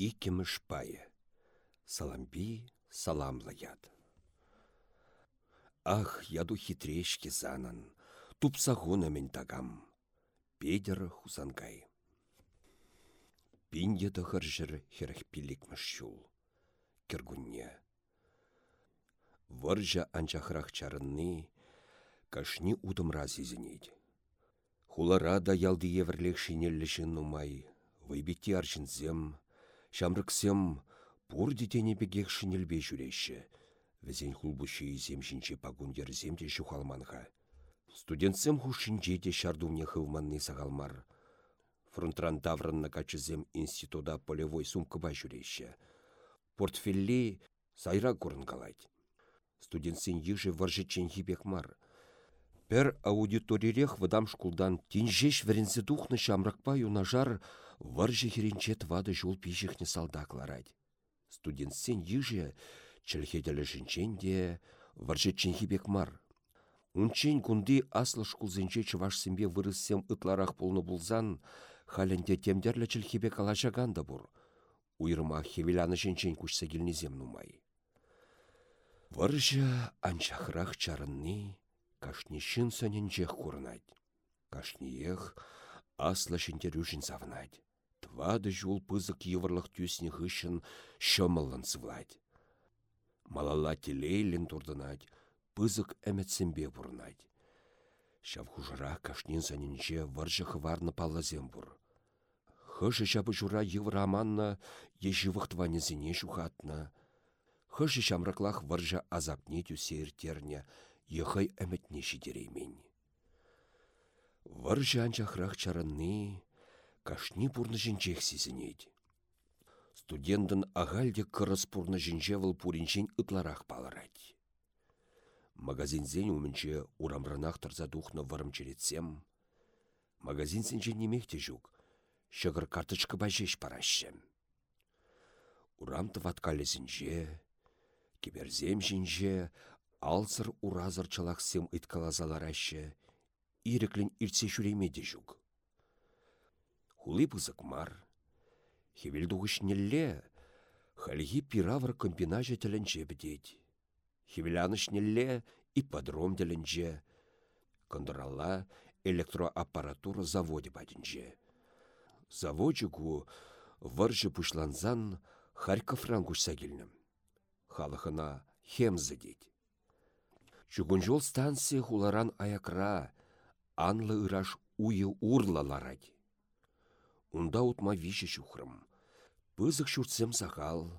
икеміш пайы. Саламби саламлы яд. Ах, яду хитрешке занын, тупсағуна мен тагам. Педер хусангай. Пинде тұхыр жыр херіх пилікміш шул. Кіргунне. Варжа анчахрах чарынны, кашни удымра зізінейді. Хулара да ялды еврлек нумай, вайбетті аршынзем, шамрыксем пур детене бегек шинелбе жүреші. Візен хулбуши зем жінче пагун ерземде шухалманға. Студентсем хушинче те шардумне хывманны сағалмар. Фронтран тавранна качызем института полевой сумкыба жүрейші. Портфелли сайра калайд. Студентсен ежі варжычен хибек мар. Пер аудиторирех выдам шкулдан тинжеш врензе духны шамракпа юнажар варжы херенче твады жол пишехне салдакларать. Студентсен ежі чілхеделі жінчен де варжычен хибек мар. Унчен кунди аслы шкулзенче чывашсембе вырыссем ытларах полны булзан, халенде темдерлі чілхебе калашаган да бур. Уйрыма хевеляны женчен күшсе келнезем нумай. Варжа анчахрах чарынны, кашнешін сөненчех курнать. Кашниех аслы шинтерюшін савнать. Твады жул пызык еврлық тюсне хышын шомылын сывлать. Малала телейлін турдынать, пызык әмәтсембе бұрнайды. Шав хужыра кашнин санинче варжы хыварны паллазем бұр. Хыжы жабы жура евраманна ежі вғтванезіне шухатна. Хыжы шамраклах варжа азапне тюсер терне, ехай әмәтне шидереймен. Варжы анчахрах чарынны, кашни пурны жінчех сізінейді. Студентын ағальде кырыс пурны жінжевыл пуринчен ытларах палырайды. Магазинзен умінче урамранах тұрза духны варым черетсем. Магазинсенче немехте жүк, шығыр карточка бажеш парашшем. Урамты ваткалесінже, киберзем жинже, алсыр уразыр чалақсем ыткалазаларашы, иреклін иртсе жүреймеде жүк. Хулы пызык мар, хевелдуғыш нелле, хальхи пиравр комбинажа тілінче бідеді хивелянышнелле ипподром тілінже, Кондыралла электроаппаратура заводе бадінже. Заводчику варжы пушланзан Харьковран кушса келнім. Халықына хемзі дейд. Чугунжол станция хуларан аякра, анлы ыраш уйы урлаларад. Унда утма виші шухрым. Пызык шуртсем сахал,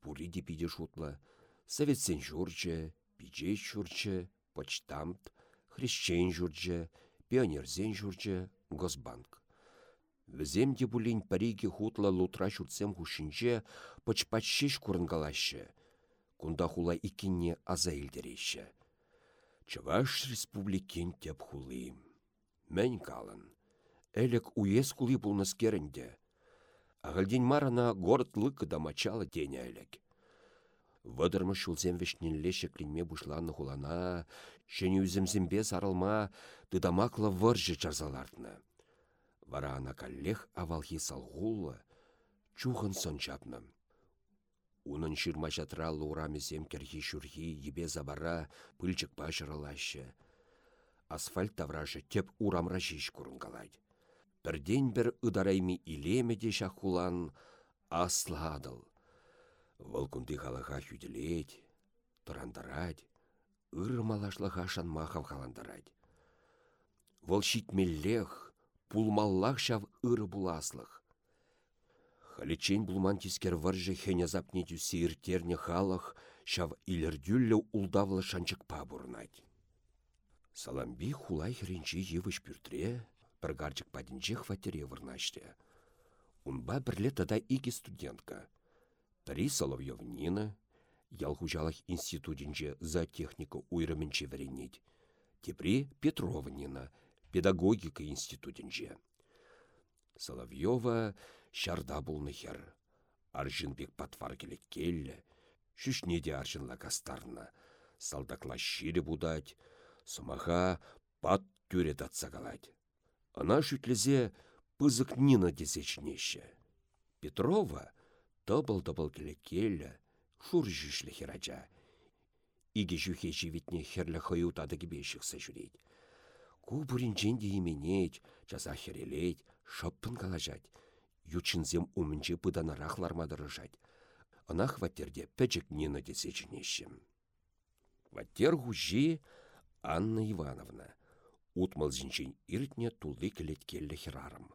пури депиде шутла, Советсен журче, пичей журче, почтамт, хрещен журче, пионерзен журче, госбанк. Візем де бұлін париге хутла лутра журтсем хушинче почпачшеш курынгалашы. Кунда хула икинне аза илдерейші. Чаваш республикен теп хулы. Мән калын. Әлік уез хулы бұлныз керінде. Ағылден марана город лыкы да мачалы тене әлік. Вăдырмы шулсем вешнелле шеклинме бушланны хулана, шені үзімзімбе сарылма тыдамақлы выржы чарзалартны. Вара ана каллех авалхи салғулы, чухын сон чапны. Унын шырма жатраллы урамесем керхи шүрхи ебе забара пыльчык пашырылашы. Асфальт таврашы теп урамра жиш курынгалайды. Бірден бір ыдарайми илемеде шахулан асладыл Вăл кунти халаха хюделеть, тұрандарад, ыры малашлаха шанмахав халандарад. Вăл щитмеллех, пулмаллах çав ыры буласлых. Халичен булман тискер варжы хене запне тюсир терне халах, çав илердюлле улдавлы шанчыкпа бурнать. Саламби хулай хренчи йывыш пюртре, бір гарчык падинче хватере вырнаште. Унба бірле тада ики студентка — Тари Соловьев Нина, ялхужалах институтинче за технику уйрымінче варенет. Тепри Петрова Нина, педагогика институтинче. Соловьева шарда булны хер. Аржынбек патвар келет келлі. Шүшне де аржынла кастарна. Салдакла шире будать. Сумаха пат тюрет атсагалать. Ана шүтлезе пызык Нина десечнеще. Петрова — тăпăл-тăпăл келекеллі, шур жүшлі херача. Иге жүхе живитне херлі хăю тады кебешіксі жүрейд. Ку буринчен именет, жаза херелейд, шыппын калажать. Ючынзем умінче пыданарах лармадырыжать. Ынах ваттерде пәчік нені десе жінешім. Ваттер хужи Анна Ивановна. Утмал зінчен иртне тулы келеткелі херарым.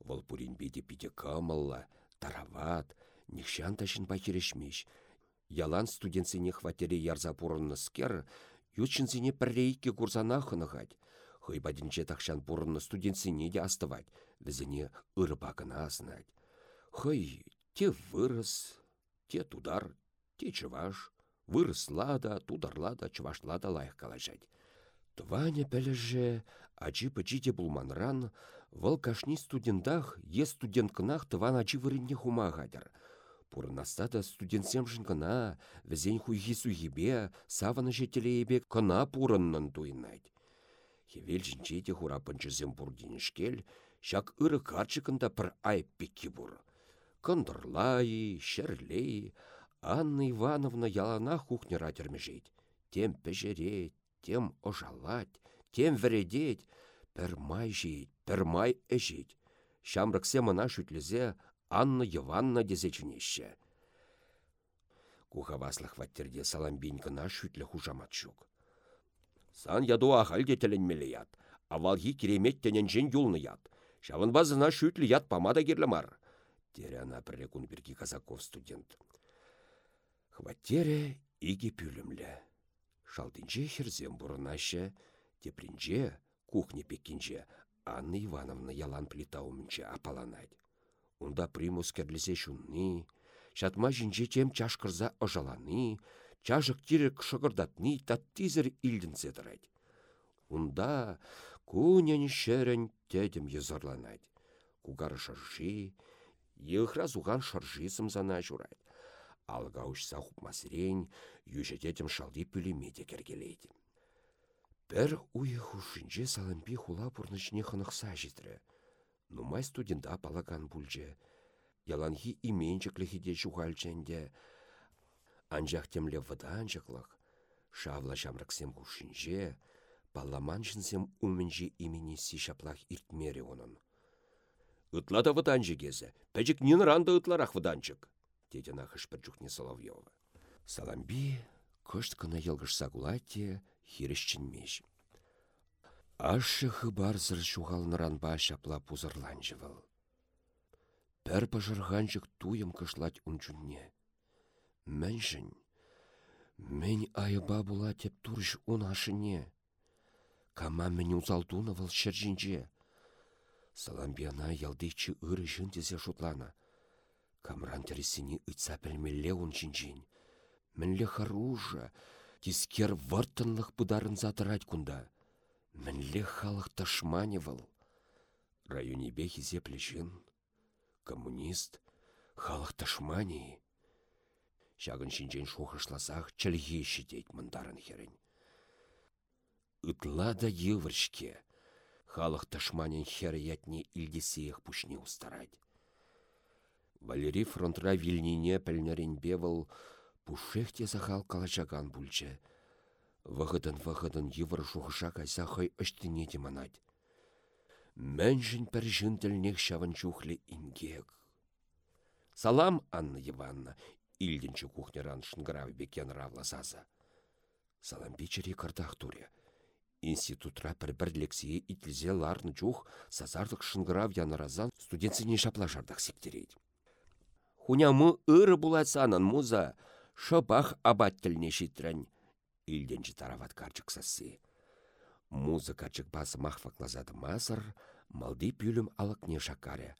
Вăл пурин биде пиде кымылла, тарават, нихшан ташын пахерешмеш. Ялан студентсене хватере ярза пурынны скер, ючынсене піррейке курсана хынығать. Хыйбадинче тахшан пурынны студентсене де астывать, візіне ырбакына аснать. Хый, те вырыс, те тудар, те чываш, вырысла да, тударла да, чывашла да лайық калажать. Тваня пәліже, ачи пычите булманран, вăл кашни студентах е студенткнах тыван ачи вырынне хумагадыр. Пурнаста да студентсемшін кына, візен хуйхи суйхибе, саваны жетелейбе кына пурыннын туйнайд. Хевел жінчеде хура пынчызем бурдинішкел, шак ыры карчыкында пір айп пекки бур. Кындырлай, шерлей, Анна Ивановна ялана хухнера термежет. Тем пежереть, тем ожалать, тем вредеть, пір май жейт, пір май әжет. Шамрыксе мына шүтлізе Анна Иванна дезечінеші. Кухаваслық ваттерде саламбин кына шүтлі хужаматшук. Сан яду ахал детеленмелі ят, авалхи керемет тененжен юлны ят. Шавын базына шүтлі ят памада керлі мар. Тере ана пірлі бірге Казаков студент. Хваттере иге пүлімлі. Шалтынче херзем бұрынашы, тепринче, кухне пеккенче, Анна Ивановна ялан плита умінче апаланать. Унда примус керлізе шунны, шатма жінже тем чашкырза ожаланы, чашық тирек шығырдатны таттизір илдін седірать. Унда кунен шерен тедім езорланать. Кугары шаржи, ехра зуған шаржи сымзана журать. Алға ұшса хупмасырен, южететім шалди пүлемеде кергелейді. Пәр уйы хушинче салампи хула пурнычне хынықса житрі. Нумай студента палаган бульже. Яланхи именчіклі хиде жуғальченде. Анжақ темле ваданчықлық. Шавла жамраксем хушинче, палламан жінсем уменже имени си шаплах иртмере онын. Ытлада ваданчы кезі, пәжік нен ранда ытларақ деді нахыш бір жүхне Соловьева. Саламби күшт кына елгішса кулатте хирішчінмеш. Ашы хыбар зыр шуғалныран шапла пузырланжывыл. Пәр пажырғанчык туйым кышлать унчунне. Мәншін, мен айыба була теп турыш ун ашыне. Кама мен узалтунывал шыржинче. Саламбияна ялдейчі ыры жын тезе шутлана. Камран тересіні үтса пілмелле он жинжин. Мінле харужа, тискер вартынлық бұдарын затырать күнда. Мінле халық ташманевал. Районебе хизе плешін. Коммунист, халық ташмани. Шагын шинжен шухышласақ чілге шидейт мындарын херін. Ытла да евршке. Халық ташманин хер ятне илдесеях пушне устарать. Валерий фронтра вильнине пәлнерін бевыл, пушехте сахал калачаган бүлчі. Вағыдын-вағыдын евір жуғыша кайса хай үштіне деманать. Мәншін пәржін тілнек шавын жухлі ингек. Салам, Анна Ивановна, илдінші кухнеран шынгырав бекен равласаза. Салам печері кардах туре. Институтра пір бірлексие итлізе жух сазардық шынгырав янаразан студентсіне септерейді. Хунямы ыры булатсанын муза, шыбах абаттіліне шитрін. Илденчі тарават карчык сассы. Муза карчык басы махфаклазады мазыр, малды пүлім алықне шакаре.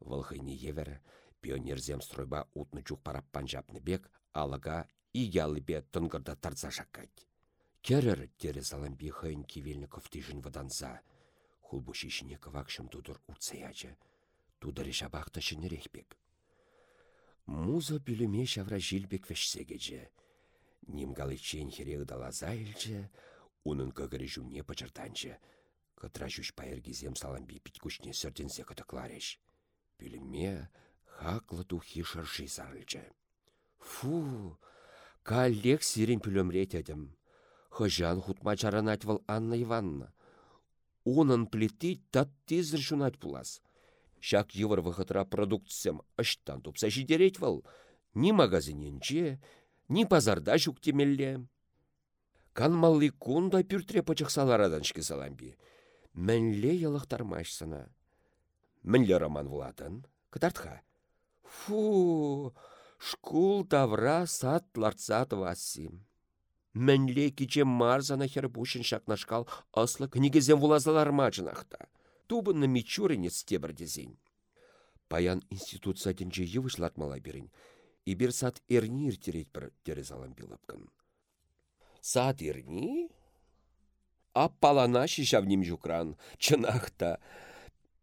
Вылхыйне евер, пионерзем стройба утны чух параппан жапны бек, алыга иялы бе тұнгырда тарца шаккать. Керір тере саламби хыйн кивелні кофтижін ваданса. Хулбу шишіне кывакшым тудыр утсаячы. Тудыры шабақта шынерехбек. Муза пүліме шавра жилбек вешсегеже. Нимгалычен херег далаза илче, унын көгірі жүмне пачыртанчы. Кытра жүш пайыргизем саламби пит күшне сөрденсе кытыклареш. Пүліме Хаклы тухи. Фу, каллех сирен пүлөмрет едім. Хыжан хутма чаранать вал Анна Ивановна. Унын тат тезір шунать пулас. Шак йывыр вғытра продукциям аштан тупса жидерет вал. Ни магазиненче, ни пазарда жүктемелле. Канмалли кунда пюртре пачықсаларадан шкесаламби. Мәнле ялықтармашсына. Мінле роман владын, кытартха. Фу, шкул тавра сат ларцат вассим. Мәнле киче марзана хербушин шакнашкал аслы книгезен вулазалар мачынақта. Тубынны мичуринец стебірдезен. Паян институт сатинче йывышлатмала берін. Ибір сат эрнир терет бір терезалан билапкан. Сат эрни? Аппалана шишавним жукран, чынақта.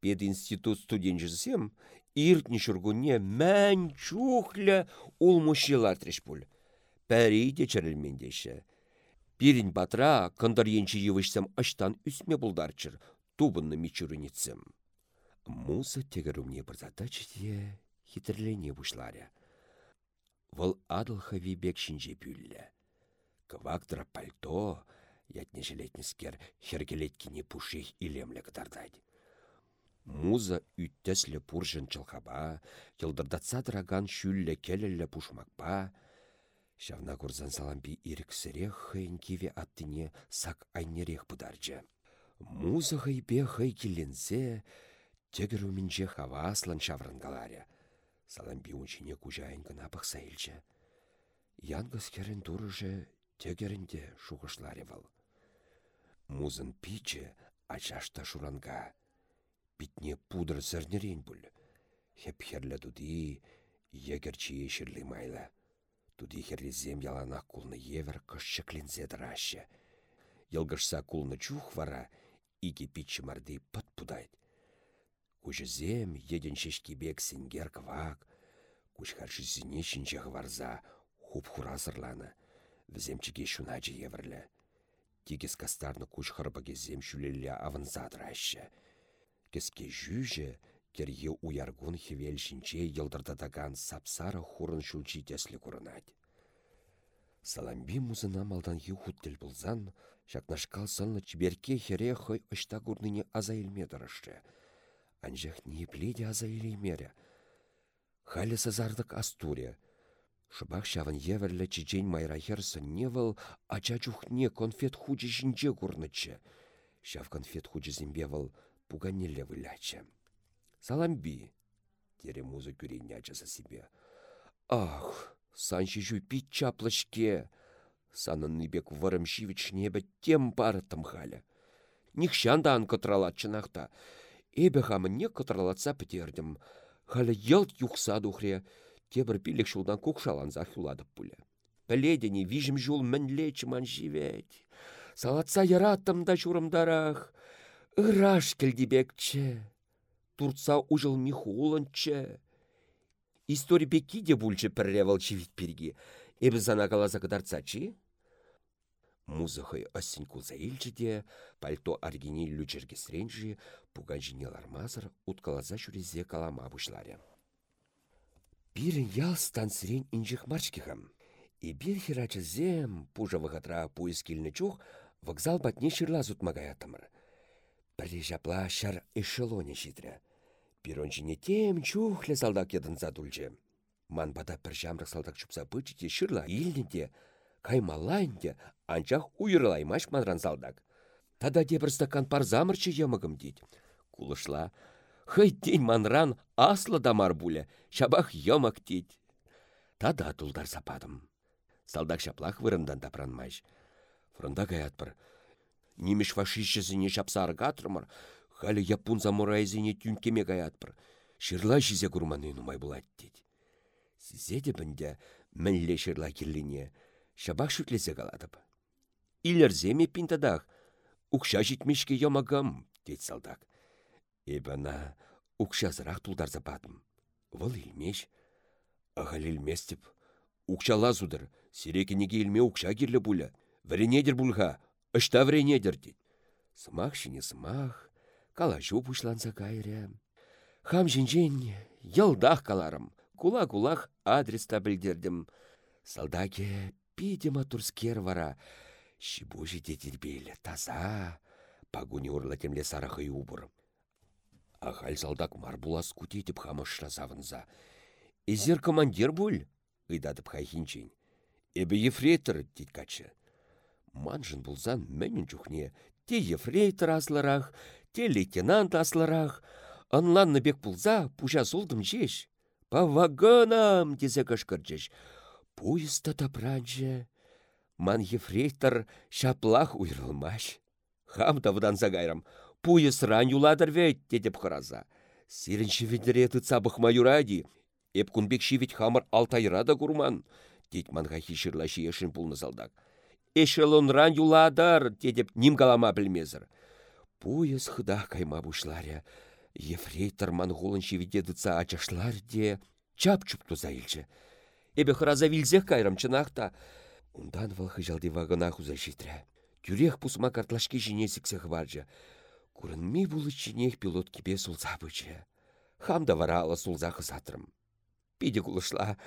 Пединститут студенчізсем, иртні шүргуне мән чухля улмушилар трешпуль. Пәрейде чәрілмендеші. Пирин батра кындар енчі евішсем аштан үсме бұлдарчыр, тубынны мичурынетсем. Муза тегерумне бірзатачыде хитрлене бұшларя. Вăл адылха вибек шинче пүллі. Кывактыра пальто, ятне жилетнескер хергелеткіне пушех илемлі кытардайды. Муза үттәслі пуржын чылхаба, йылдырдатса дыраган шүллі келелі пушмакпа, Шавна курзан салампи иріксірех хыйн киве аттыне сак айнерех пыдарчы. Муза хыйпе хый келленсе, тегір умінче хаваслан шаврынгаларя. Салампи унчине кужайын гына пықса илчі. Янгыз керін турыжы тегерінде шуғышларевал. Музын пичі ачашта шуранга. Питне пудр зірнерен бүл. Хеп херлі дуди, егерчі ешірлі майла. Туди херлизем ялана кулны евер кышчықлінзе дырашы. Йылгышса кулны чух вара, иге марды пыт. Кужызем еден шешкебек сенгер квак, кучхаршызіне шинче варза, хуп хуразырланы. Віземчіге шуначы еверлі. Тигіз кастарны куч хырбагезем шүлелі авынза дырашы. Кеске жүжі, керге уяргун хевел шинче йылдырдадаган сапсары хурын шулчи теслі курынать. Саламби музына малдан юхуттел булзан, шакнашкал сылны чиберке хере хой ышта гурныне аза илме дырышты. Анжах не пледе аза илемере. Халі сазардык астуря. Шыбақ шавын еверлі чечен майра херсы невыл ача чухне конфет хучы шинче курнычы. Шав конфет хучы зимбевыл пуганелле вылячы. Саламби, тере музы ачасы себе. Ах, санши жу пит чаплышке. Санын ныбек варым шивич небе тем бары тымхалі. Нихшанда ан кытралат чынақта. Эбе хамы не кытралатса пітердім. Халі елт юқса духре, тебір пилік шулдан кукшаланза хуладып пулі. Піледені вижім жул мінле чыман живет. Салатса яраттым да журымдарах. Ыраш келдебекче. Турца ужыл михулынче. Истори беки де бульче пірревал чивит перги. Эбі зана каласа кадарцачи? Музыхай ассин кулса илчіде, пальто аргини лючерге сренжі, пуган жинелар мазыр, уткалаза жүрезе калама бұшларе. Бирін ял стансырен инжих марчкихам. И бир хирачызем, пужа вғатра пуыз келіні чух, вокзал батне шырла зутмагаятымыр. Бірле жапла шар эшелоне жидрі. Пиронжине тем чухле салдак задульче. Ман бада бір жамрық салдак чупса бычыте шырла илнінде, каймалайнде, анчах уйырлаймаш манран салдак. Тада де бір стакан парзамырчы емігім дейд. Кулышла, хый день манран аслы дамар буле, шабах емік дейд. Тада тулдар сападым. Салдак шаплах вырындан тапранмайш. Фронда гаят бір. Немеш фашистчесіне шапса аргатрымыр, халі япун замурайзіне тюнкеме гаят бір. Шырла жизе курманы нумай булат дейд. Сизе де бінде мінле шырла керліне, шабах шүтлесе каладып. Илерземе пинтадах, укша житмешке ямагам, дейд салдак. Эбана укшазырақ тулдар западым. Выл илмеш. Ағал илмес деп. Укшала зудыр, сирекенеге илме укша керлі бұля. Вренедер бұлға, ышта вренедер дейд. Сымақ шине сымақ, калажу бұшланса кайря. Хам жинжен Йылдах каларым. Кула-кулах адреста білдердім. Салдаке пидема турскер вара. Шибужи детербелі, таза. Пагуни урла темле сарахы убыр. Ахаль салдак марбулас кутетіп хамышра завынза. Изер командир буль, ыйдадып хайхинчен. Эбі ефрейтор, качы. Манжын булзан мәнін жүхне, те ефрейтор асларах, те лейтенант асларах, Анланны бек пулза, пуша сулдым жеш. По вагонам, дезе кышкырчыш. Поезда тапранчы. Ман ефрейтор шаплах уйрылмаш. Хам тавдан загайрам. Пуес ран юладыр вет, дедеп хыраза. Сирінші тыца бұхма юради. Эп кунбек шивет хамыр алтайрада курман. Дед манға хишырла шиешін пулны салдак. Эшелон ран юладар, дедеп нимгалама білмезір. Поезд хыда кайма бушларя. Ефрейтор манғулын шиведедіца ачашлар де чап-чуп туза. Эбе хыраза вилзех кайрам чынақта. Ундан валхы жалды вагона хуза. Тюрех пусма картлашки жіне сіксех варжа. ми булы чинех пилот кебе сулза бычы. Хамда вара ала сулза хызатрым. Пиде кулышла.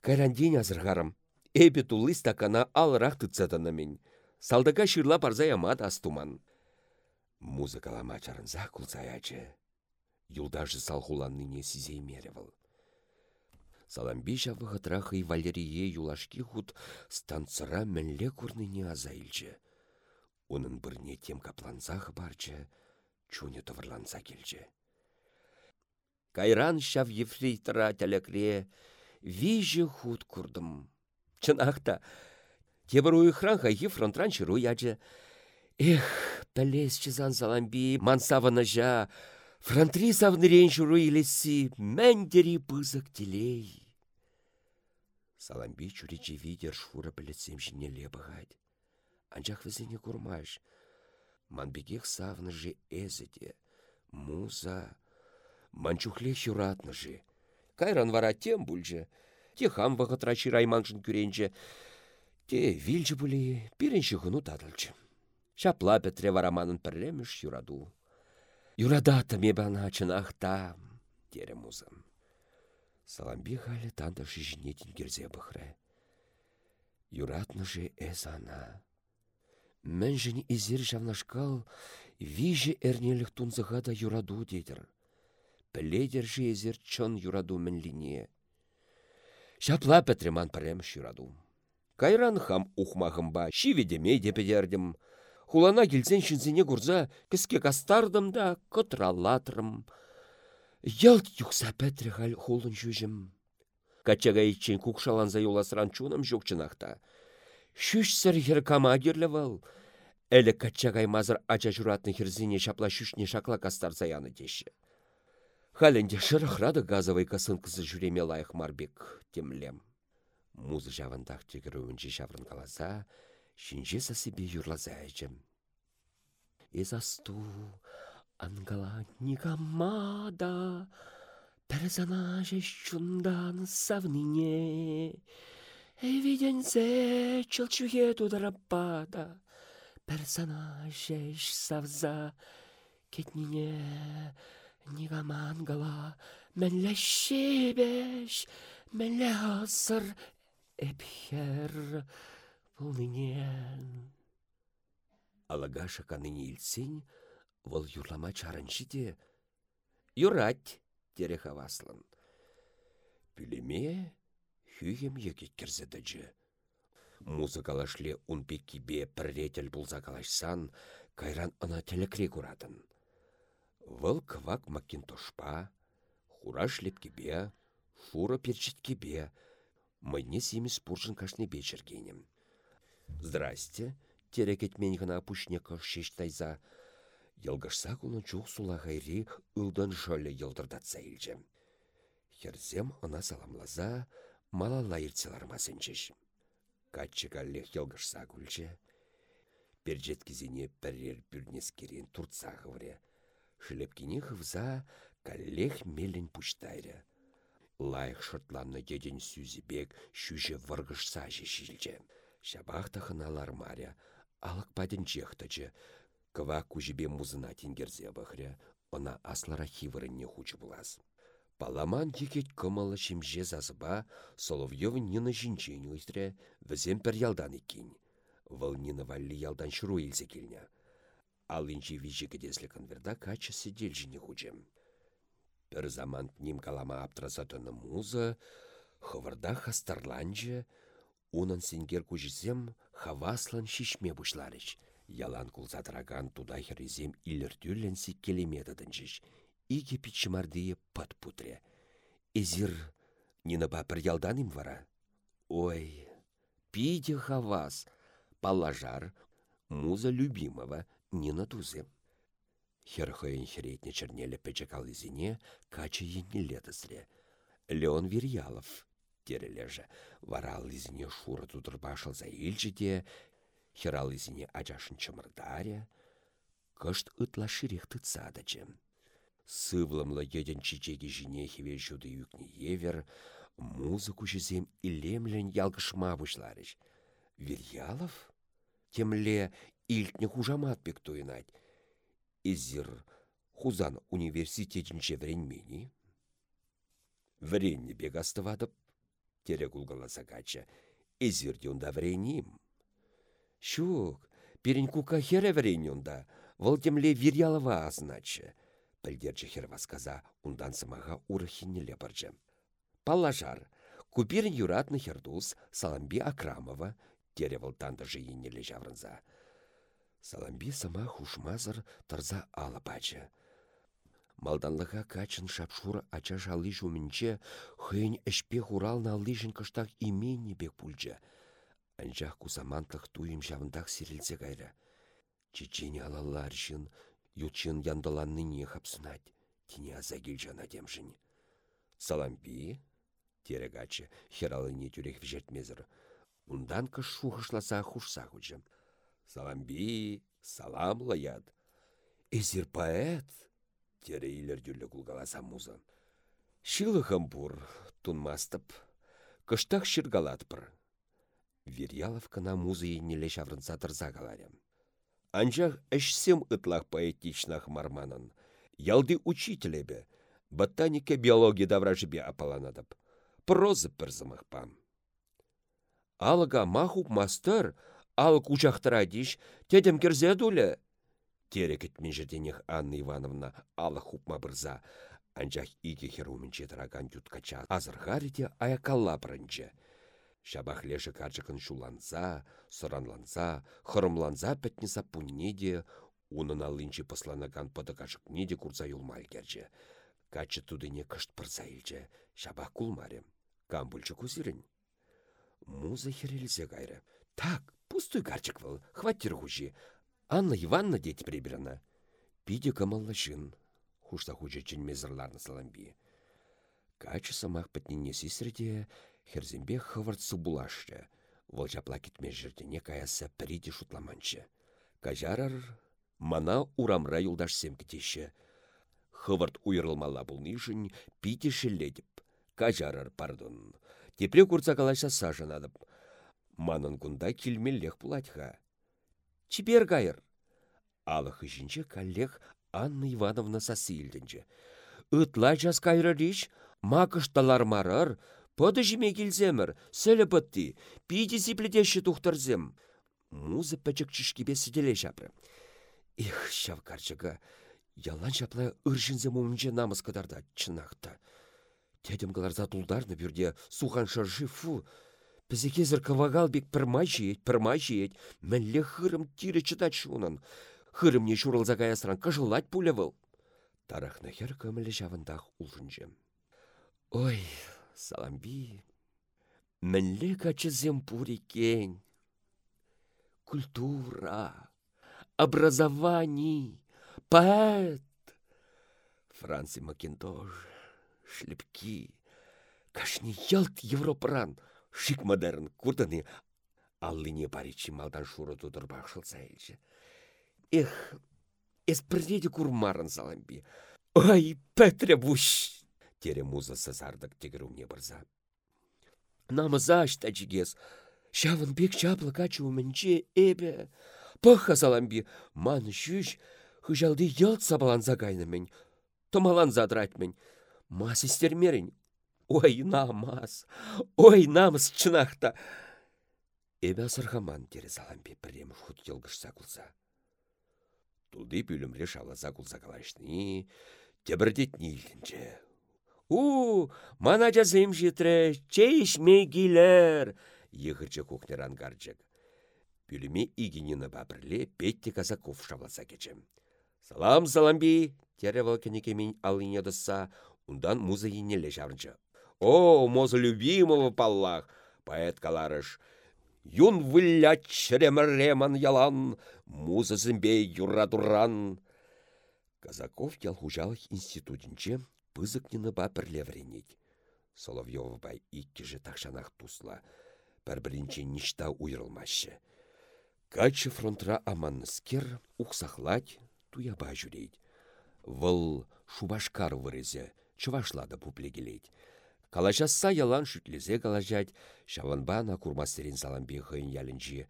Кайранден азырғарым. Эбе тулы стакана алырақ тыцатана мен. Салдака шырла парза ямат астуман. Музыкалама чарынза кулзаячы. Юлдажы салхуланныне сизей меревыл. Саламби жавығытрах и Валерие юлашки худ станцыра мәнле курныне азайлчы. Унын бірне тем капланзах барчы, чуне тывырланса келчі. Кайран шав ефрейтора тәләкре, вижі худ курдым. Чынақта, тебір уйхранға ефронтран чыру ячы. Эх, пәлес чызан саламби, мансавана жа, Фронтри савнырен жұру елесі мәндері пызық телей. Саламби чүрече видер шура білетсем жіне лебігад. Анжақ візіне курмаш. Манбегех савны же әзіде. Муза. Манчухле хюратны же. Кайран вара тем бульже. Те хам вағытра райманшын күренже. Те вилжі бұлі, пиренші ғыну тадылчы. Шапла петре вараманын пірреміш юраду. Юрадата ме бана чынахта, тере музым. Саламби халі танда жіне тенгерзе бұхры. Юратны же әз ана. Мен жіне изер жавнашкал, вижі әрнелік тунзыға да юраду дедір. Піледер же езер чын юраду лине. Шапла пәтреман пәремш юраду. Кайран хам ухмағымба, шиведеме депедердім, Хулана келсен шинзене курза, кіске кастардым да кытраллатырым. Ялт юқса пәтірі хал хулын жүжім. Качага ичен кукшаланза юласыран чунам жүкчынақта. Шүш сір хер кама вал. Әлі качагай мазыр ача журатны херзине шапла шүшне шакла кастарса яны деші. Халенде шырықрады газовый кызы жүреме лайық марбек темлем. Музы жавындақ тегір өңінші шаврын каласа, Шинже себе юрлазайчым. Изасту ангала никамада, персонажи чундан савнине, Эвиденце челчуе тударапада, персонажи савза кетнине, Нигамангала, мәнле шебеш, мәнле асыр, эпхер, Пулнынен. Алагаша каныне илсен, вăл юрлама чарынчы те. Юрать, тере хаваслын. Пүлеме хүйем екет кірзедіжі. Музыкалашле унпек кибе пірретел бұлза калашсан, кайран телекре куратын. Вăл квак макинтошпа, хураш лепкебе, шура перчеткебе, Мыйне семес пуржын кашне бечергенем. Здрасте, терекет мен гына пушне кышшеш тайза. Йылгышса кулын чух гайри ылдан жоле йылдырдатса илче. Херзем ына саламлаза, мала лайыртселармасынчеш. Катчы каллех йылгышса кульче. Перджет кизине піррер керен туртса гывре. Шылепкине хывза каллех мелін пуштайры. Лайық шыртланны деден сүзібек шүже выргышса жешілче. Шабахта хыналар маря, алық паден чехтачы. Кыва кужібе музына тенгерзе бахря, она аслара хивырынне хучы булас. Паламан текет кымылы шимже зазыба, Соловьев Нина жинчен ұйстре, візем пір ялдан еккен. Выл Нина валли ялдан шыру елзе келіне. Ал инжи вижі кедеслі конверда качы сидел жіне хучем. Пір заман ним калама аптразатыны музы, хывырда хастарланжы, унын сенгер күжізем хаваслан шишме бұшларыш. Ялан кулзатыраган туда херезем илертюрленси келеметыдынжыш иге пичмардые пат путре. Эзир нина папір ялданым вара. Ой, пиде хавас, палажар, муза любимого, нина тузе. Херхойн херетне чернелі печекал изине, кача енне летысре. Леон Вирьялов, терележе, варал изине шура тудырбашыл за илчіде, херал изине ачашын чымырдаре, кышт ытла ширех тыцадачем. Сывлымлы еден чичеге жіне хеве жүді юкне евер, музыку жезем илемлен ялгышма бұшларыш. Вирьялов? Темле илтне хужамат бек туйнать. Изір хузан университетінче вренмени? Вренне бек астывадып, тере кулгаласа кача. Изір юнда вреним. Шук, перен кука хере вренюнда, вăл темле Вирьялова азначы пілдерчі херва сказа, ундан сымаға урахиннеле баржы. Паллажар, купирін юратны хердус Саламби Акрамова, теревыл танды жиіннеле жаврынза. Саламби сама хушмазыр тұрза алы бачы. Малданлыға качын шапшура ача жалы жумінче, хыйн әшпе хурал наллижын кыштақ имени бек пульчы. Анжақ кусамантлық туйым жавындақ сирілзе гайры. Чечене алалар жын, Ючын яндаланныне хапсынать, тине аза жана демшін. Саламби, терегачы, хералыне тюрех вжетмезір. Ундан кыш шухышласа хушса хучы. Саламби, салам лаяд. Эзір поэт, тере илер дүрлі кулгаласа муза. Шилы хамбур, тунмастып, кыштақ шыргалатпыр. Вирьялов кына музы еннеле шаврынса тұрза галарем. Анчах әшсем ытлах поэтичнах марманын. Ялды учителебе, ботаника биология давражыбе апаланадып. Прозы пам. Алыға мастер, алык учақтыра диш, тедем керзе дулі. Терекетмен жерденех Анна Ивановна алы хупма бірза. Анчах иге херумін жетіраган юткача азырғарите аякалла бірінче. Шабахлешы карчыкын шуланса, сұранланса, хырымланса пәтнеса пунне де, унын алынчы пысланаган подыкашықне де курса юлмал керчі. Качы тудыне кышт пырса илчі, шабах кулмарем. Камбульчы кузирін. Муза херелзе гайры. Так, пустой карчык выл, хваттер хужи. Анна Ивановна дети приберана. Пиде камалла жын. Хушта хужи чын мезырларны саламби. Качы самах пәтнене сесірде, херзембе хывырт субулашчы. Вăл çапла китме жердене каяса піріде шутламанчы. Кажарар мана урамра юлдашсем кітеші. Хывырт уйрылмалла бұлнишын пите шелледіп. Кажарар, пардон. Тепре курца калаша сажынадып. Манын кунда килмеллех пулатьха. Чипер гайыр. Алых ішінче коллег Анна Ивановна сасыйлдінче. Ытла жас кайры риш, макышталар марар, Пыды жиме келземір, сөлі бұтты, пейді зиплетеші тұқтырзем. Музы пәчік чішкебе сіделе жапры. Их, шав карчыға, ялан жаплай үржінзем өмінже намыз кадарда чынақты. Тедім кыларза тұлдарны бүрде сухан шаржы фу. Бізі кезір кавагал бек пірмай жиет, пірмай жиет, мәлі хырым тире чытат шунын. Хырым не шурылза каясыран кажылать пулявыл. Тарахна хер көмілі жавындақ ұлжынжем. Ой, саламби. Мінлі качызем пурикен. Культура, образование, поэт. Франци Макинтош, шлепки, кашни ялт Европран, шик модерн, куртаны, аллыне паричи малдан шуры тудыр бақшылса елші. Эх, эс бірдеді курмарын саламби. Ой, Петре буш! тере муза сазардық тегірумне бірза. Намыза аштачигес, шавын бек чаплы качы умінче эбе. Пăхха саламби, ман шүш, хыжалды ялт сабаланса кайнымень. Томаланса дратмень. Мас истермерін. Ой, намаз, ой, намаз чынақта. Эбі асырғаман тере саламбе бірем шут елгішса кылса. Туды бүлімлі шавласа кылса калашны, тебірдет нейлінже. У, мана жазым жетірі, чейш мейгілер, егірчі кухнер ангарчык. Бүліме игінені бабірле петте казаков шавласа кечем. Салам, саламби, тере волкенекемен алыне дыса, ундан муза енеле жаврынчы. О, моза любимого паллах, поэт каларыш. Юн вылять шремреман ялан, муза зімбей юра дуран. Казаков ялхужалық институтінче пызыкнені ба бірлевренет. Соловьев бай иккіжі тақшанақ тусла, бір-бірінче ништа уйрылмашы. Качы фронтра аманныскер ұқсақлать туяба жүрейд. Выл шубашкар вырызе, чывашлады пуплегелейд. Калашасса ялан шүтлезе калажать, шаванбана курмастерин саламбе хыйын ялінжі,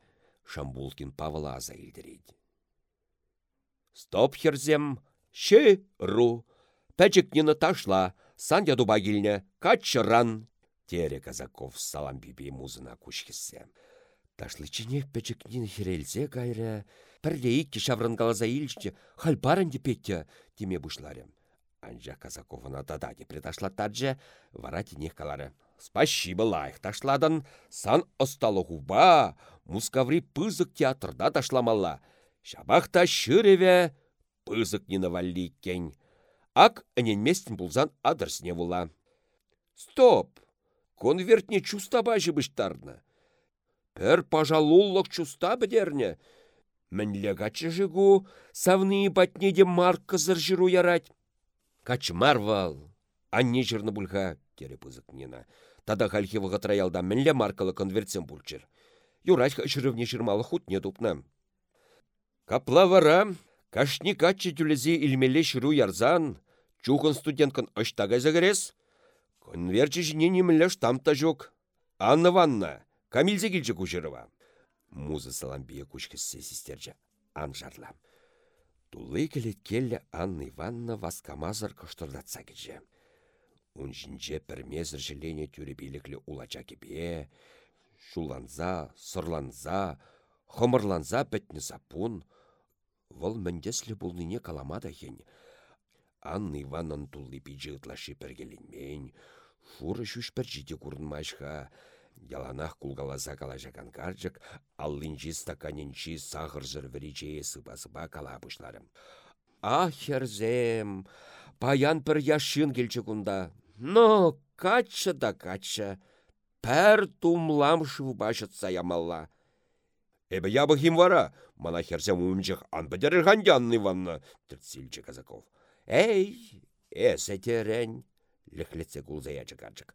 Шамбулкин Павла аза илдерейд. Стоп херзем, ше ру, нина ташла, сан ядуба качыран, тере казаков саламбибе музына кучхессе. Ташлычыне пәчікнен херелзе кайры, пірде икке шаврынгалаза илчче, хальпаран петте, теме бушларем. Анжа Казаковына тада де таджа, вара тенех калары. Спасибо лайх ташладан, сан осталы губа, мускаври пызык театрда ташламалла. Шабахта шыреве пызык не навалли кен. Ак местін булзан адресне вула. Стоп! Конвертне чуста быштарны. Пер пожалуллық чуста бідерне. Мінлі гачы жігу, савны батнеде марк кызыр жиру ярать. Качмар вал. Анне жырны бульха, тере пызык нена. Тада хальхи вғытраялда мінле маркалы конвертсен бульчыр. Юрать хачырывне жырмалы хут не тупна. Капла вара, кашни качы тюлезе илмеле шыру ярзан, чухын студенткін ыштага загырес, конверчі жіне немілі штамта. Анна Ванна, Камилзе келчі. Музы саламбия күшкіссе сестерже анжарла. Тулы келеткелі Анна Ивановна васкамазыр кыштырдатса кеже. Унжинче пірмезір жилене тюребиліклі улача кебе, шуланза, сырланза, хомырланза бітні запун. Вол міндеслі бұлныне каламада хен. Анна Ивановна тулы биджі ытлашы пергеленмен, шуры шүш бір жиде курынмашха, Яланах кулгаласа калажакан карчык, аллинчи стаканинчи сахар зірвіріче сыба-сыба калапышларым. Херзем, паян пір яшын келчі кунда. Но, качча да качча, пәр тумлам шывбашытса ямалла. Эбі ябы хим вара, мана херзем умчық ан бідірір хандянны ванна, тіртсілчі Казаков. Эй, эсі терен, ліхлетсе кулзаячы карчык.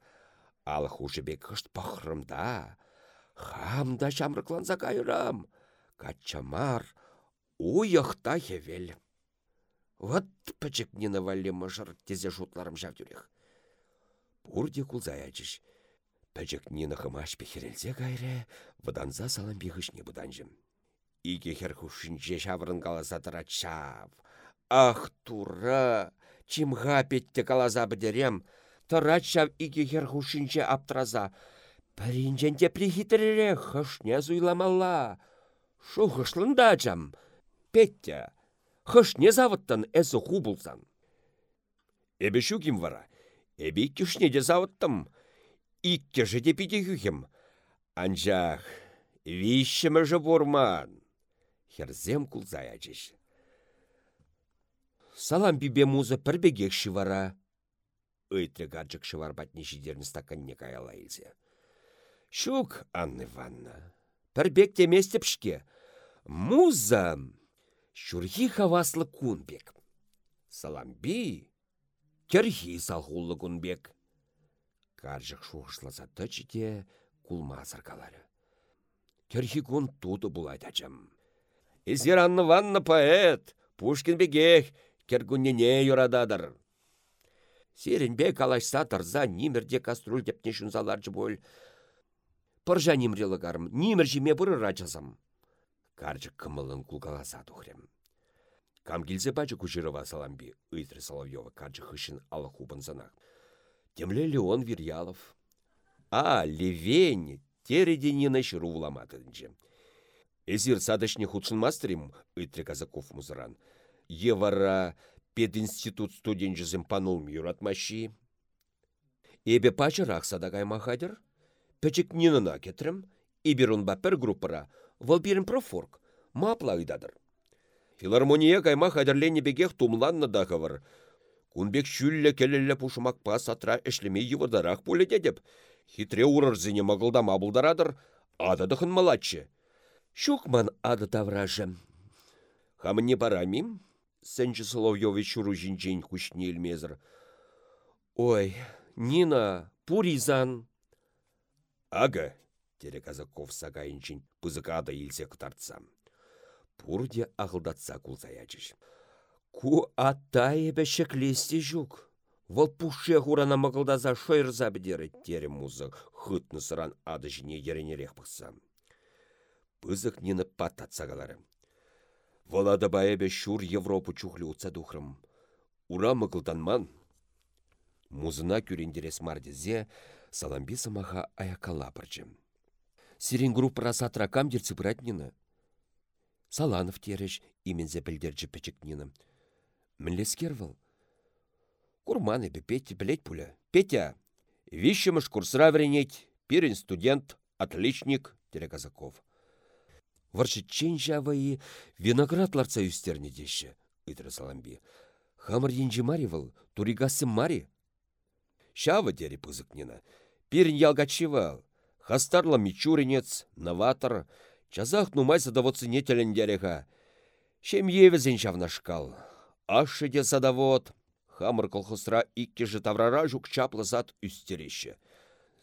Ал хушыбек хышт пахрымда. Хамда çамрыкланса кайрам. Качамар уйықта хевел. Вот пычык не навалли мыжыр тезе шутларым жавдюрех. Пурде кулзаячыш. Пәчік нені хымаш пехерелзе кайры, выданза салам бегіш не бұданжым. Иге хер хушинче шаврын каласа чав. Ах, тура! Чимға петте калаза Тырачав иге херхушинче аптраза. Пәрінженде прихитріре хышне зуйламалла. Шу хышлында жам. Петя, хышне завыттан әзі ху булсан. Эбі шу кім вара? Эбі кішне де завыттым. Икке де пиде хүхім. Анжақ, вишімі жы борман. Херзем кулзая жеш. Салам бибе музы пірбегекші вара ыйтры гаджык шыварбатне жидерні стаканне каяла илзе. Шук, Анна Ивановна, пірбек теместепшке. Муза! Шурхи хаваслы кунбек. Саламби, керхи салхуллы кунбек. Каржық шуғышласа тычыте кулмазыр калары. Керхи кун туды булайдачым. Изер Анна Ванна поэт, Пушкин бегех, кергуннене юрададыр. Серенбе калашса тарза нимерде каструль деп нешін заларчы боль. Пыржа нимрелі қарым, нимір жеме бұры рачасам. Карчык кымылын кулгаласа тухрем. Кам келсе бачы кучырыва саламби, ыйтры Соловьева карчы хышын алы хубын занақ. Темле Леон Вирьялов. А, Левень, тереденіне шыру вламатынче. Эзир садышне худшын мастерим, ытры Казаков музыран. Евара пединститут студенчізім панулм юратмаши. Эбе пачырақ садагай махадыр. Пәчік нинына кетірім, иберунба пір группара, вол бірін профорк, мапла ыдадыр. Филармония кайма хадерлене бегех тумланны дағывыр. Кунбек шүлле келелі пушымак пас атра эшлеме йывырдарақ поледе деп. Хитре урырзіне мағылдама бұлдарадыр, ададықын малатчы. Шукман ады тавражым. Хамын не парамим? Сенчі Соловьевич шуру жинчен кушне елмезір. Ой, Нина, пуризан. Ага, тере Казаков сагайынчен пызыкада илсе кытартсам. Пурде ағылдатса кулзаячыш. Ку аттай бе шеклесте жүк. Вол пуше хурана мағылдаза шойрза бідері тере музык хытны сыран ады жіне еренерек бұқсам. Пызык нені паттатса қалары. Волада баебе шур Европу чухлі ұтса духрым. Ура ман. Музына күрендерес мардезе, саламби самаха аякала пырчым. Сирен группара сатракам дерцы нені. Саланов тереш имензе білдерчі нені. Мінлескер выл. Курманы бе Петя білет пуля. Петя, вишемыш курсра вренеть, пирен студент, отличник, Тереказаков. Варшытчен жавайы виноградларца үстерне деші, үйтірі саламби. Хамыр енжі мари выл, туригасы мари. Шавы дері пызыкнена. Пирін ялгачывал. Хастарла мичуринец, новатор. Чазах нумай садавоцы нетелендереха. Шем евезен шавнашкал. Ашы де садавод. Хамыр колхозра икке же таврара жук чаплы зат.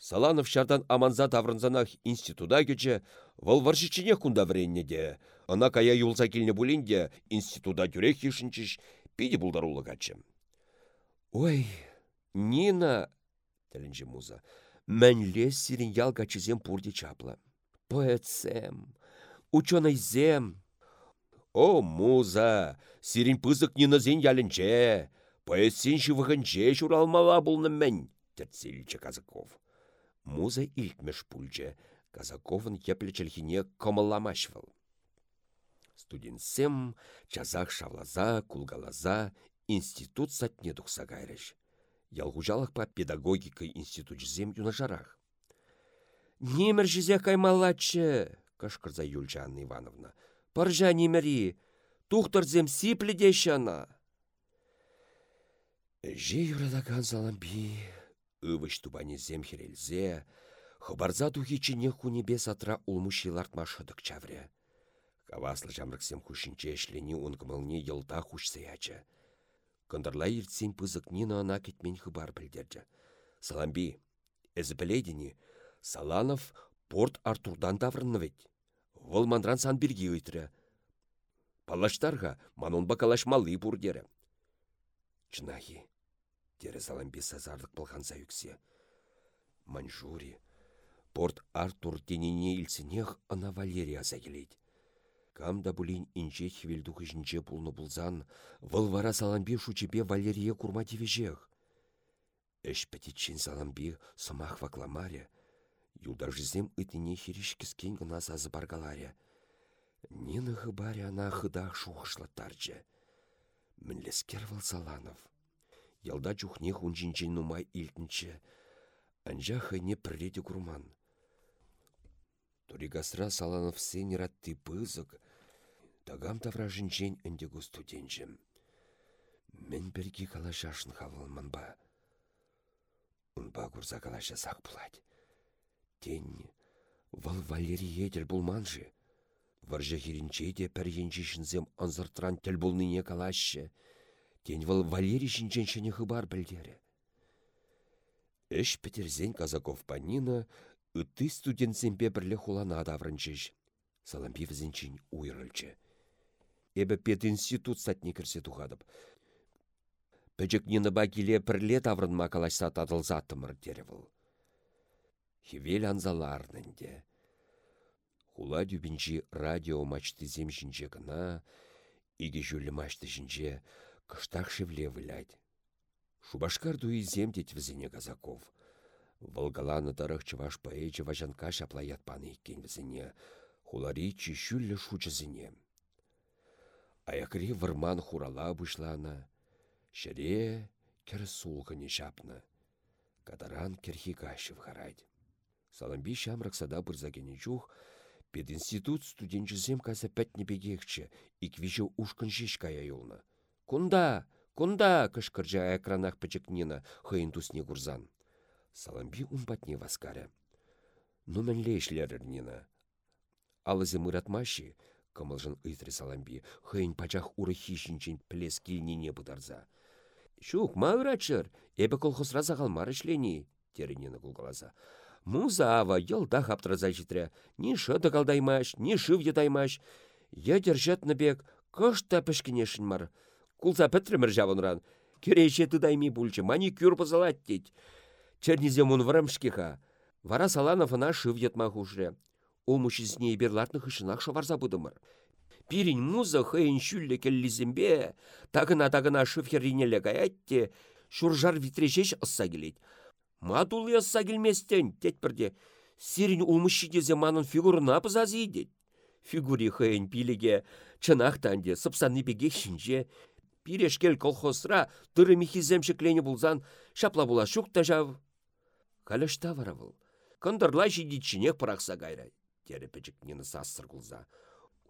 Саланов шардан аманза таврынзанах института кече, вăл варшичине кунда вреннеде. Ына кая юлса килне булинде института тюрех ешінчіш, пиде булдарулы качы. Ой, Нина, тәлінжі муза, мәнле сирен ял качызем пурде чаплы. Поэтсем, ученайзем. О, муза, сирен пызык Ниназен ялінче, поэтсен живығынче журалмала бұлны мән, тәртселічі Казаков. Муза илтмеш пульче, Казаковын еплі чәлхине комыламашвыл. Студентсем чазах шавлаза, кулгалаза, институт сатне тухса гайрыш. па педагогика институт зем юна жарах. Немір жізе каймалачы, кашкырза Юльча Анна Ивановна. Паржа немері, тухтырзем сиплі дешана. Же юрадаган заламби, Ывыш тубанезем херелзе, хыбарза тухичине хунебе сатра улмушиларт шыдык чавре. Каваслы жамрыксем хушинче эшлени унгмылне йылта хушсаячы. Кындырла иртсен пызык нина ана кетмен хыбар білдерді. Саламби, білейдіні, Саланов порт Артурдан таврынны ведь. Вол мандран сан бірге өйтірі. Палаштарға манон бакалашмалы бұрдері. Чынахи, Тере саламби сазарлық болғанса үксе. Манжури, порт Артур тенене илсінех ана Валерия келейді. Камда бұлін инже хвелдухы жінже бұлны бұлзан, вара саламби шучепе Валерия курма девежех. Эш пәтетчен саламби сымақ вакламаре, юлда жизем ытыне хиришкіскен гына сазы баргаларе. Нені хыбаре ана хыдақ шуғышлаттарчы. Мінлескер вал Саланов. Ялда чухне хунчинчен нумай илтінче. Анжа хайне пірреде курман. Туригасра саланов сен ратты пызык. Тагам тавражинчен үндегу студенчем. Мен бірге калашашын хавылман ба. Унба курса калаша сақ бұлад. Тен, вал Валерий едел бұлманжы. Варжа хиринче де пір енчешінзем анзыртран тел бұлныне калашы. Тень вăл Валерий шинченшіне хыбар білдері. Эш петерзен Казаков панина, үтті студентсемпе бірлі хулана адаврынчыш. Салампи візінчін уйрылчы. Эбі пет институт сатне кірсе тухадып. Пөжік нені багиле пірле таврынма калашса тадылзаттымыр деревіл. Хевел анзаларнынде. Хула дүбінчі радио мачты земшінче кына, иге жүлі мачты жінче, кыштақ шевле вылять. Шубашкар дуи земдет візіне казаков. Волгаланы тарых чываш поэчі важанка шапла ятпаны иккен візіне. Хулари чищүллі шучызіне. Аякри вырман хурала бұшлана. Шыре кер сулғыне шапны. Кадаран керхи кашев харайд. Саламби шамрак сада бұрзагені чух, пединститут студенчізем каза пәтне бегекчі, иквиже ушкын жеш кая юлны. Кунда, кунда, кышкыржа экранах пачекнина, хыйын тусне курзан. Саламби умпатне васкаря. Ну мәнлешлерір нина. Алызы мұратмаши, кымылжын ыйтры саламби, хыйын пачах уры хищинчен плес килнине бұдарза. Шук, ма ырачыр, эбі колхозра загалмар ішлені, теренені кулгаласа. Муза ава йылда хаптыраза житря. Ни шыды калдаймаш, ни шыв едаймаш. Я держат бек, кышта пішкінешін мар. Кулса пітрімір жавынран. Кереше тыдайми бульчы, маникюр позалать деть. Чернизе мун варамшкиха. Вара салановына шыв етма хужре. Ол мучизне берлартных ышынақ шаварза будымыр. Пирин муза хыйын шүлле келлизембе, тагына-тагына шыв херринеле гаятте, шуржар витрежеш ысса келет. Матулы ысса келместен, тет бірде, сирин улмышшидезе манын фигурына пызазы едет. Фигури хыйын пилеге, чынақтанде, сыпсаны беге шинже, пирешкел колхозра тыры михиземшіклене булзан, шапла була шукта жав. Калышта вара бұл. Кындырлай жидетчінек пырақса гайрай. Тері пічік нені сассыр кулза.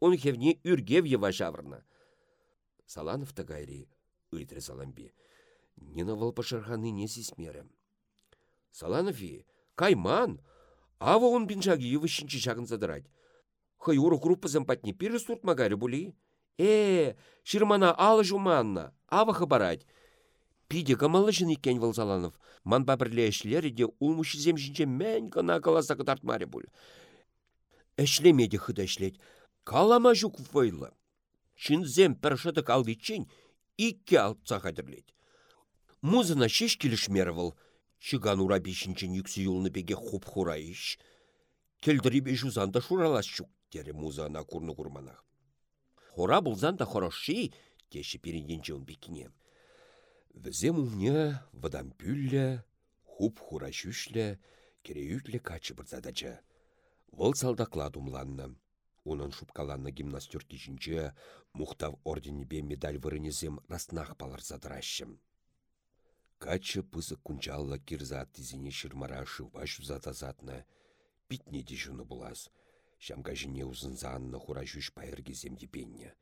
Он хевне үргев ева жаврна. Саланов та гайри, ыйтры саламби. Нені выл пашырханы не сесмерем. Саланови, кайман, ава он пинчаги евы шинчи шагын задырать. Хай уру группазым патне пиры суртма гайры були. Э, ширмана алы жуманна, ава хабарать. Пиде камалы жын иккен выл Саланов. Ман бабірле эшлері де улмуши земшінче мән кына каласа кытартмаре бұл. Эшлемеде хыда эшлет. Калама жук вайлы. Шинзем першыды калдычен икке алтса хадірлет. Музына шеш келішмервыл. Чыган ура бешінчен юксі юлны беге хуп хурайыш. Келдірі бе жузанда шуралас чук, тере музана курны курманах. Хора бұлзанда хороши, теші перенденче он бекіне. Візем умне вадан пүллі, хуп хура шүшлі, кереютлі качы бірзадачы. Вăл салдакла думланны. Унын шупкаланны гимнастер тичинче мухтав орденебе медаль вырынезем раснах паларзадыращым. Качы пызык кунчалла кирза тизине шырмара шыва шузатазатны. Питне де жуны булас. Шамка жіне узынзанны хура жүш пайыргезем депенне.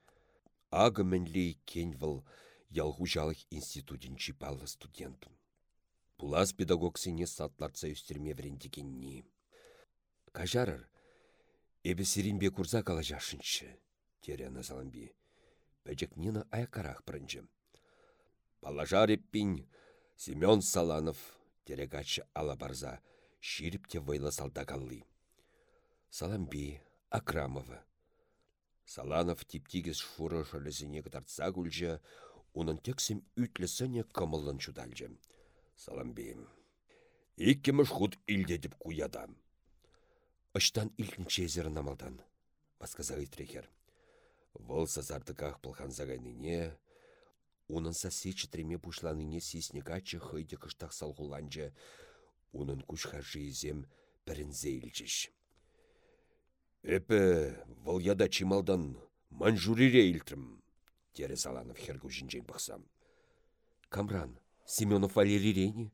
Ага мінлей кен выл ялғужалық институтин чипалы студентым. Булас педагог сене сатларца үстерме врендегенни. Кажарыр, эбі сиринбе курза кала жашынчы, теряна залымби. Пәжік айкарах пірінчім. Палажар еппин, Семен Саланов, терегачы ала барза, ширіпте вайла салдакалли. Саламби, Акрамова. Саланов типтигіз шуры шалезіне кытартса күлжі, унын тексім үтлісіне кымылын чудальжы. Саламби. Иккеміш худ илдедіп куядам. Ыштан илтін чезер намалдан, басказа трехер. Вăл сазардыках пылхан загайныне, унын саси чітреме пушланыне сисне качы хыйде кыштақ салғуланчы, унын кушхажы изем пірінзе илчіш. Эпі, вăл яда чималдан манжурире илтрім, тере Саланов хергу жінжен бақсам. Камран, Семенов Валерий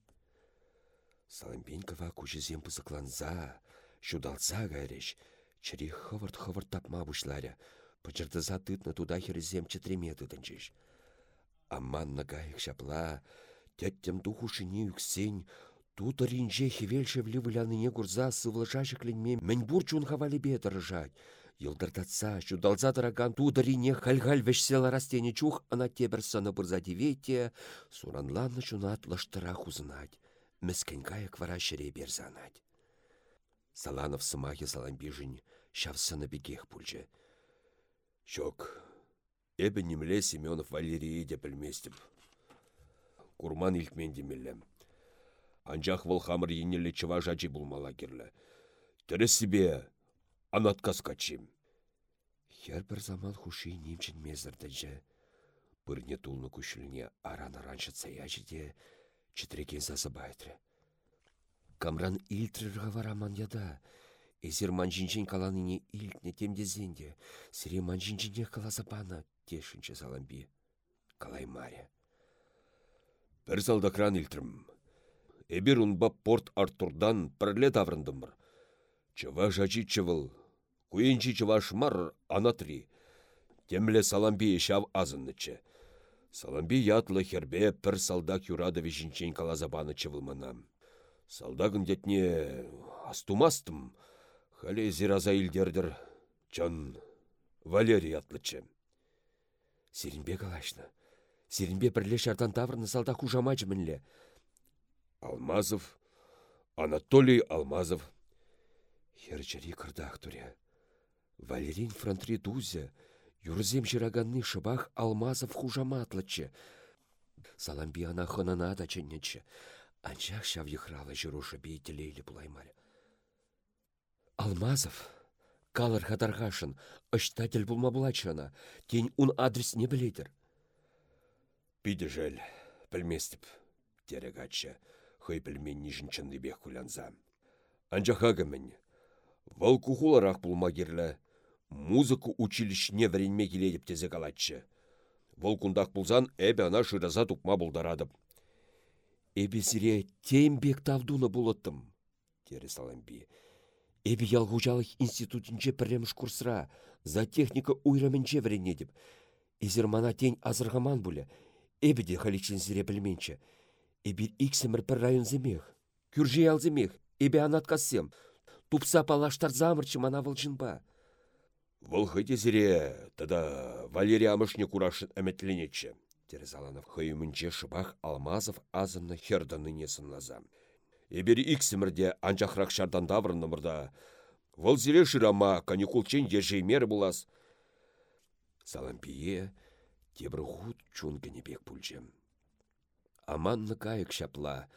Салампенькова кучезем пызыкланза, шудалса гайреш, чыри хывырт-хывырт тапма бушларя, пычыртыза тытны туда херзем чытреме тытынчыш. Амманна гайық шапла, тәттем тухушыне юксен, Тута ринже хевелшевлі выляныне гурза сывлышашықленме мін бур чун хавали бетір жать. Йылдыртатса, шудалза дыраган тударине хальгаль вешсела растене чух, ана тебір саны бұрза девете, суранланны чунат лаштыра хузнать. Міскін каяк вара шыре берзанать. Саланов сымахи саламбижін, шавсыны бегех пульчы. Шок, эбі немле Семенов Валерий де білместім. Курман илтмен демелем. Анжақ выл хамыр енелі чыва жачи булмала керлі. Тірі себе анаткас качим. Хер бір заман хуши немчін мезірді жі. Бірне тулны күшіліне аран-араншы цая жіде, Читрекен сасы байтре. Камран илтрірға вараман яда. Эзір манжинчен каланыне илтне темдезенде. Сире манжинчене каласа бана тешінші саламби. Калай маре. Бір кран илтрім. Эбір унба порт Артурдан пірле таврындымыр. Чыва жачи чывыл. Куенчи чывашмар анатри. Темле саламби шав азыннычы. Саламби ятлы хербе пір салдак юрадове жінчен калазабаны чывылманам. Салдагын детне астумастым, халі зираза илдердір, чан Валерий атлычы. Сиренбе калашны. Сиренбе бірле шартан таврны салдак ужамачы мінле. Алмазов, Анатолий Алмазов. Херчери кырдах туре. Валерин фронтри дузе, Юрзем жираганны шыбах алмазов хужаматлычы. Саламби ана хынына да ченнечі. Анчах шав ехрала жырушы бейтелейлі бұлаймар. Алмазов, калыр хадарғашын, ыштатель бұлма бұлачына, тень ун адрес не біледір. Пиді жәл, білместіп, терегачы, хый білмен нижін чынды бек кулянза. Анчах агымын, вал кухуларақ бұлма керлі, музыка училищне вренме келедіп тезе калатчы. Вол кундақ бұлзан әбі ана шыраза тұқма бұлдарадып. Эбі зіре тембек тавдуны бұлыттым, тері саламби. Эбі ялғужалық институтінче пірреміш курсыра, за техника уйраменче вренедіп. Эзір мана тень азырғаман бұлі, эбі де халичен зіре білменче. Эбір иксімір пір район земех, күрже алземех, эбі анаткасем, тупса палаштар замырчы мана вылжынба. Вăл хыте зире, тада Валерий амышне курашын әмәтленетші. Терезаланов хыйымынче шыбах Алмазов азынны херданы сынлаза. Эбер иксімірде анчахрак шардан даврыннымырда. Вăл зире шырама каникулчен ержеймер булас. Салампие тебір худ чунгіне бек пульчем. Аманны кайык шапла,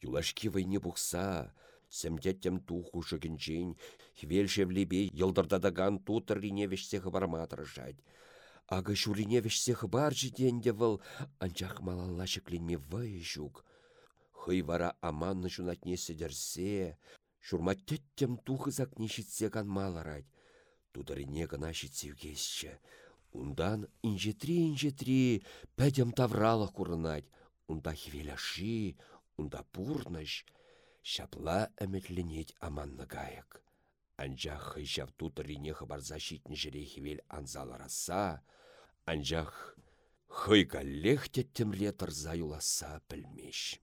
юлашки вайне бұқса, Сәмдеттем туху жігінчен, хвелшевлебе йылдырдадаган тутыррине вешсех барматыр жад. Ага шурине вешсех бар жиденде выл, анчах малалла шекленме вай жук. Хый вара аманны жунатне седерсе, шурматтеттем тухызак нешітсе кан маларать. Тудырине гына шитсевгесші. Ундан инжетри-инжетри пәдем тавралы курынать. Унда хвеляши, унда пурныш. Шапла әмітленет аманны гайык. Анжақ хыжав тутырине хабарза щитні жіре хевел анзалараса, анжақ хый галлех теттемле тұрза юласа білмеш.